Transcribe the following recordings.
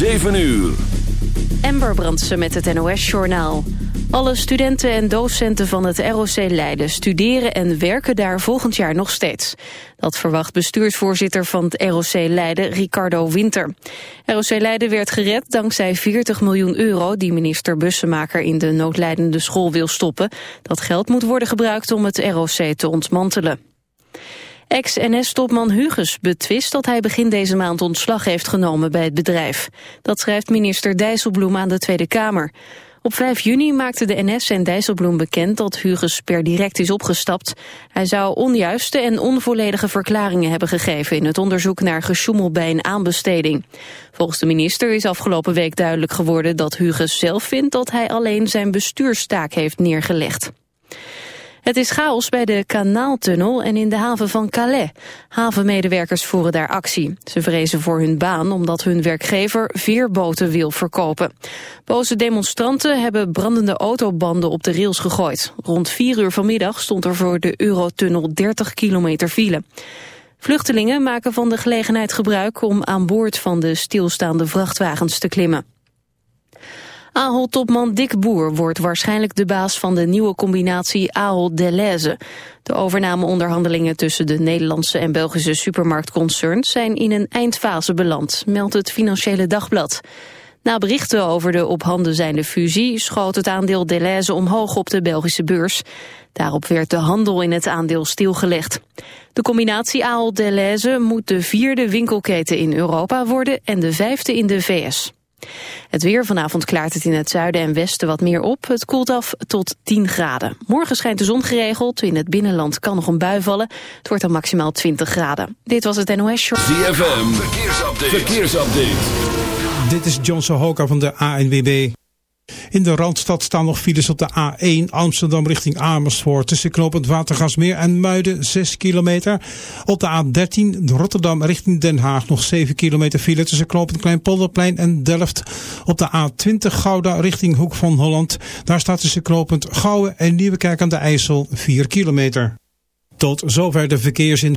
7 uur. Ember Brandsen met het NOS-journaal. Alle studenten en docenten van het ROC Leiden studeren en werken daar volgend jaar nog steeds. Dat verwacht bestuursvoorzitter van het ROC Leiden, Ricardo Winter. ROC Leiden werd gered dankzij 40 miljoen euro die minister Bussemaker in de noodlijdende school wil stoppen. Dat geld moet worden gebruikt om het ROC te ontmantelen. Ex-NS-topman Huges betwist dat hij begin deze maand ontslag heeft genomen bij het bedrijf. Dat schrijft minister Dijsselbloem aan de Tweede Kamer. Op 5 juni maakten de NS en Dijsselbloem bekend dat Huges per direct is opgestapt. Hij zou onjuiste en onvolledige verklaringen hebben gegeven in het onderzoek naar gesjoemel bij een aanbesteding. Volgens de minister is afgelopen week duidelijk geworden dat Huges zelf vindt dat hij alleen zijn bestuurstaak heeft neergelegd. Het is chaos bij de Kanaaltunnel en in de haven van Calais. Havenmedewerkers voeren daar actie. Ze vrezen voor hun baan omdat hun werkgever veerboten wil verkopen. Boze demonstranten hebben brandende autobanden op de rails gegooid. Rond 4 uur vanmiddag stond er voor de Eurotunnel 30 kilometer file. Vluchtelingen maken van de gelegenheid gebruik om aan boord van de stilstaande vrachtwagens te klimmen. Ahold-topman Dick Boer wordt waarschijnlijk de baas van de nieuwe combinatie Ahold-Deleuze. De overnameonderhandelingen tussen de Nederlandse en Belgische supermarktconcerns zijn in een eindfase beland, meldt het Financiële Dagblad. Na berichten over de op handen zijnde fusie schoot het aandeel Deleuze omhoog op de Belgische beurs. Daarop werd de handel in het aandeel stilgelegd. De combinatie Ahold-Deleuze moet de vierde winkelketen in Europa worden en de vijfde in de VS. Het weer vanavond klaart het in het zuiden en westen wat meer op. Het koelt af tot 10 graden. Morgen schijnt de zon geregeld. In het binnenland kan nog een bui vallen. Het wordt dan maximaal 20 graden. Dit was het NOS Show. ZFM, verkeersupdate. verkeersupdate. Dit is John Sohoka van de ANWB. In de Randstad staan nog files op de A1 Amsterdam richting Amersfoort. Tussen knooppunt Watergasmeer en Muiden 6 kilometer. Op de A13 Rotterdam richting Den Haag nog 7 kilometer file. Tussen knooppunt Kleinpolderplein en Delft. Op de A20 Gouda richting Hoek van Holland. Daar staat tussen knooppunt Gouwen en Nieuwekerk aan de IJssel 4 kilometer. Tot zover de verkeersin.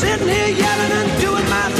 sitting here yelling and doing my thing.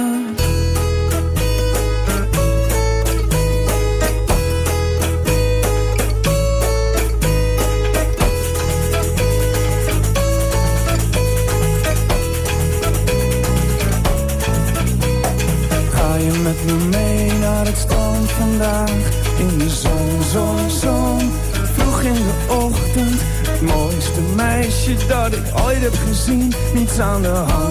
on the home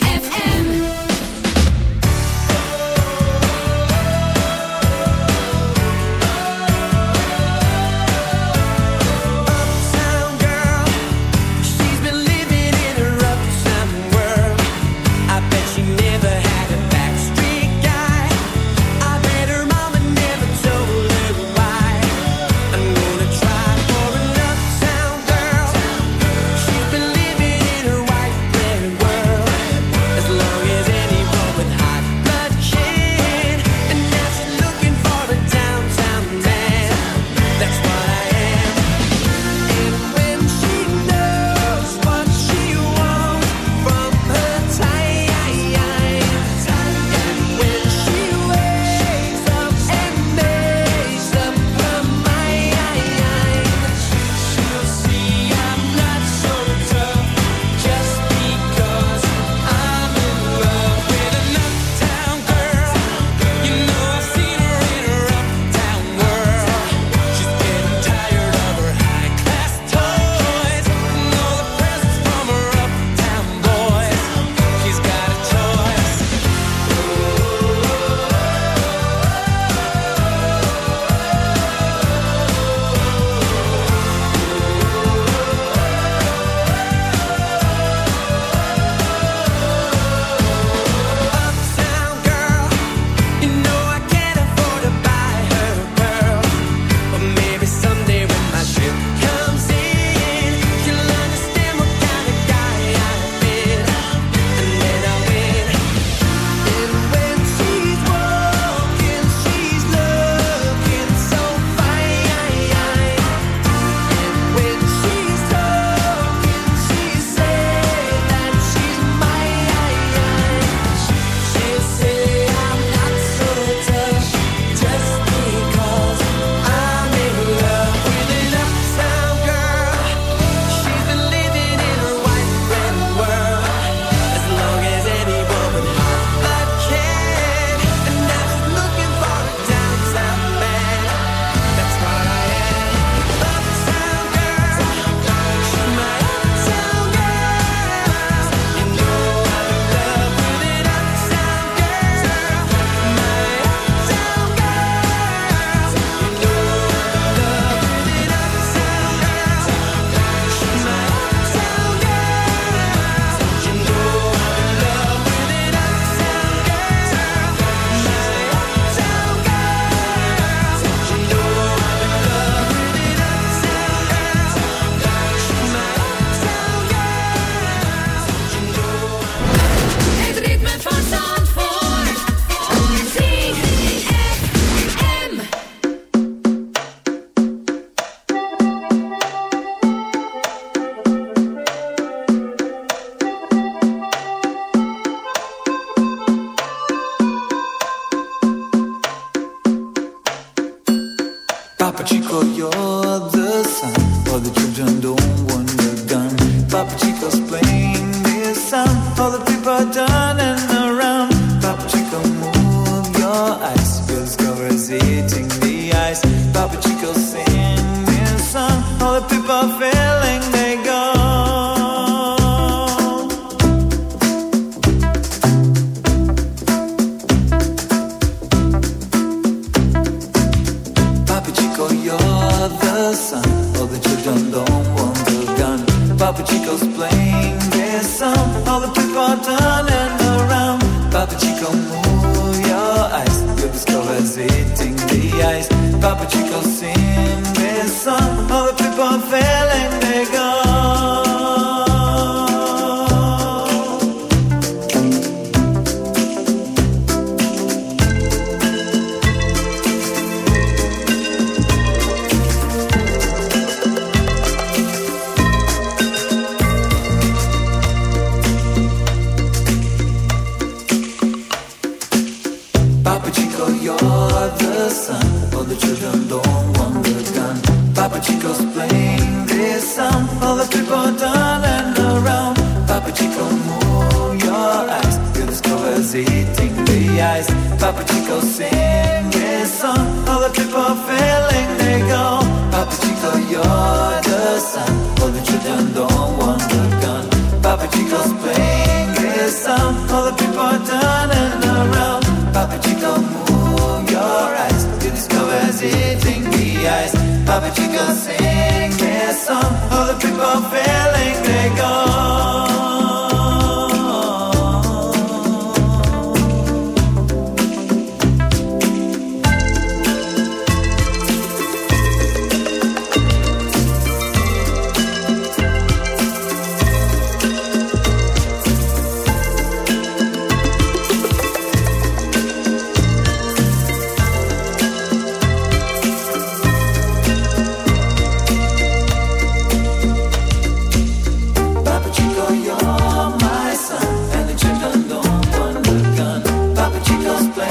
all the children don't want a gun. Papa Chico's playing this song. All the people are turning around. Papa Chico. explain.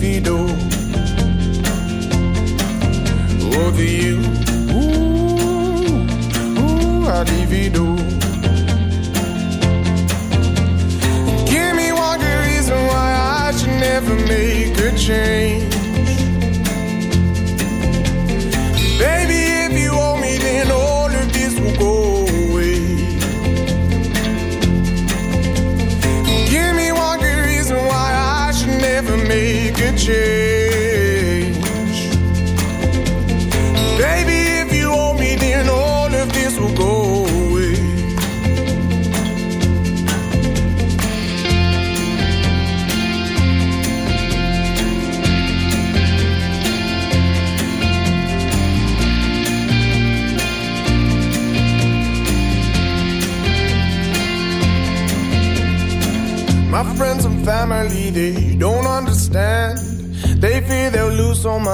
David do.